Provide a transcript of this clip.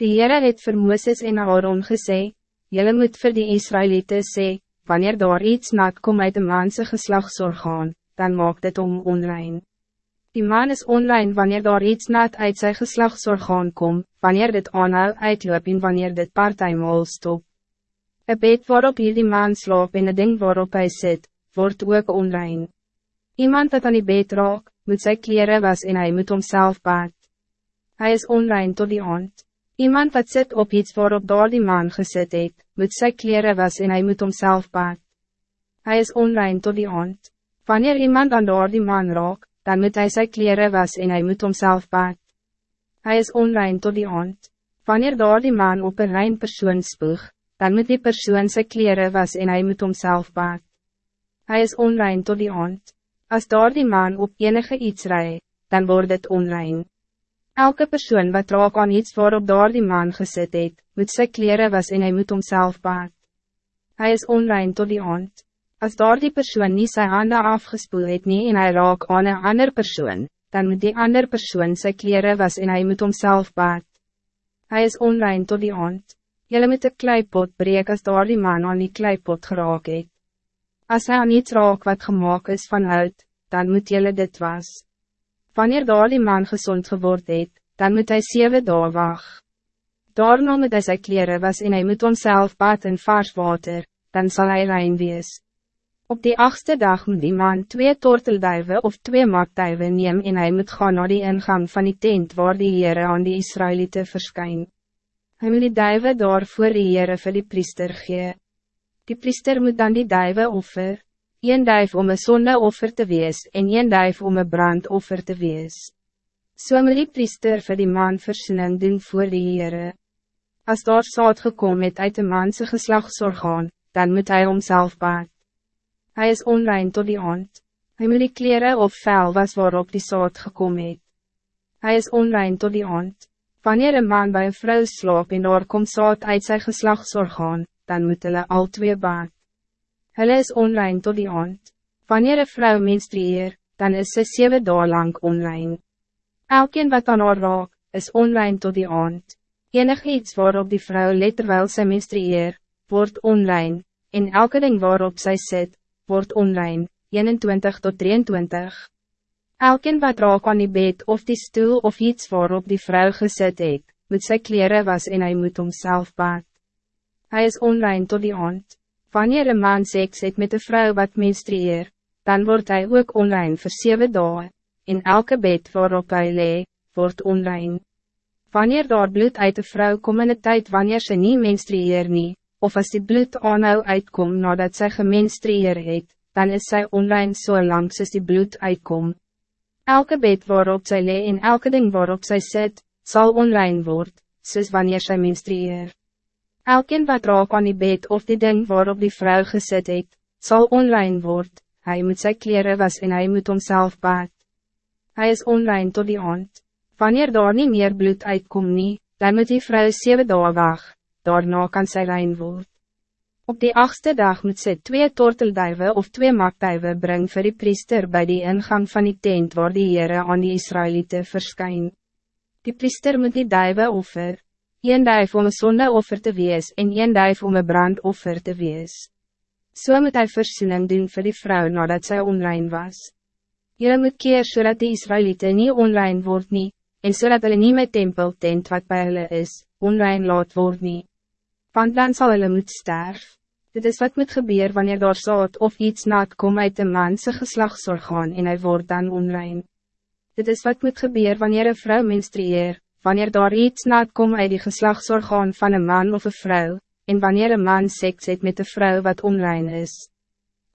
Die Heere het vir Mooses en Aaron gesê, Jylle moet vir die Israëlieten sê, wanneer daar iets nat kom uit de manse geslagsorgaan, dan maakt dit om onrein. Die man is onrein wanneer daar iets nat uit zijn geslagsorgaan kom, wanneer dit aanhou uitloop en wanneer dit partijmol stop. Een bed waarop hier die man slaap en een ding waarop hij zit, wordt ook onrein. Iemand dat aan die bed raak, moet sy kleren was en hij moet homself baat. Hij is onrein tot die hand. Iemand wat zit op iets waarop daar die man gezet het, moet sy kleren was en hij moet homself baat. Hij is onrein tot die hand. Wanneer iemand aan daar die man raak, dan moet hij sy kleren was en hij moet homself baat. Hij is onrein tot die hand. Wanneer daar die man op een rein persoon spoeg, dan moet die persoon sy kleren was en hij moet homself baat. Hij is onrein tot die hand. Als daar die man op enige iets rij, dan wordt het onrein. Elke persoon wat raak aan iets waarop daar die man gezet het, moet sy kleren was en hij moet homself baat. Hij is onrein tot die hand. Als daar die persoon niet zijn handen afgespoeld het nie en hij raak aan een ander persoon, dan moet die ander persoon sy kleren was en hij moet homself baat. Hij is onrein tot die hand. Jelle moet de kleipot breek als daar die man aan die kleipot geraak het. Als hij aan iets raak wat gemaakt is van uit, dan moet jelle dit was. Wanneer daar die man gezond geword het, dan moet hij zeven dagen wacht. Daarna moet hy sy kleren was en hij moet onszelf bad in vars water, dan zal hij rein wees. Op die achtste dag moet die man twee tortelduiven of twee makduiven neem en hij moet gaan naar die ingang van die tent waar die Heere aan die Israëlieten verskyn. Hij moet die duiven daar voor die Heere vir die priester gee. Die priester moet dan die duiven offer, een duif om een zondeoffer te wees en een duif om een brandoffer te wees. So moet die priester vir die man versoening doen voor die Heere. As daar saad gekom het uit de manse geslagsorgaan, dan moet hij homself baat. Hij is onrein tot die hand. Hij moet die kleren of vel was waarop die saad gekom het. Hij is onrein tot die hand. Wanneer een man bij een vrouw slaap en daar kom saad uit zijn geslagsorgaan, dan moet hulle al twee baat. Hulle is onrein tot die hand. Wanneer een vrouw menstrueer, dan is ze zeven dagen lang onrein. Elkeen wat aan haar raak, is onrein tot die hand. Enig iets waarop die vrouw let terwijl sy menstrueer, wordt onrein, en elke ding waarop zij zit, wordt onrein, 21 tot 23. Elkeen wat raak aan die bed of die stoel of iets waarop die vrouw gezet het, moet sy kleren was en hij moet homself baat. Hij is onrein tot die hand. Wanneer een man seks het met een vrouw wat menstrueer, dan wordt hij ook onrein voor zeven dagen. In elke bed waarop hij lee, wordt onrein. Wanneer daar bloed uit de vrouw komt in de tijd wanneer ze niet menstrueer nie, of als die bloed aanhou uitkom nadat zij gemenstrueer het, dan is zij onrein zo so lang soos die bloed uitkom. Elke bed waarop zij lee en elke ding waarop zij zit, zal onrein worden, soos wanneer zij menstrueer. Elkeen wat raak aan die bed of die ding waarop die vrouw gezet het, zal onrein worden. Hij moet zijn kleren was en hij moet homself baat. Hij is onrein tot die hand. Wanneer daar niet meer bloed uitkomt nie, dan moet die vrouw zeven dagen wacht. Daarna kan zij rein worden. Op die achtste dag moet zij twee tortelduiven of twee makduiven brengen voor die priester bij die ingang van die tent waar die Heere aan die Israëlieten verschijnt. Die priester moet die duiven offer, een duif om een zondeoffer te wees en een duif om een brandoffer te wees. So moet hy versoening doen voor die vrouw nadat zij onrein was. Jullie moet keer zodat so die Israëlieten niet onrein word nie, en zodat so hulle nie met tempel tent wat bij hulle is, onrein laat word nie. Want dan zal hulle moet sterf. Dit is wat moet gebeuren wanneer daar saad of iets naad kom uit de manse geslachtsorgaan en hij wordt dan onrein. Dit is wat moet gebeuren wanneer een vrouw menstrueert wanneer daar iets naad kom uit die geslagsorgaan van een man of een vrouw, en wanneer een man seks het met een vrouw wat onrein is.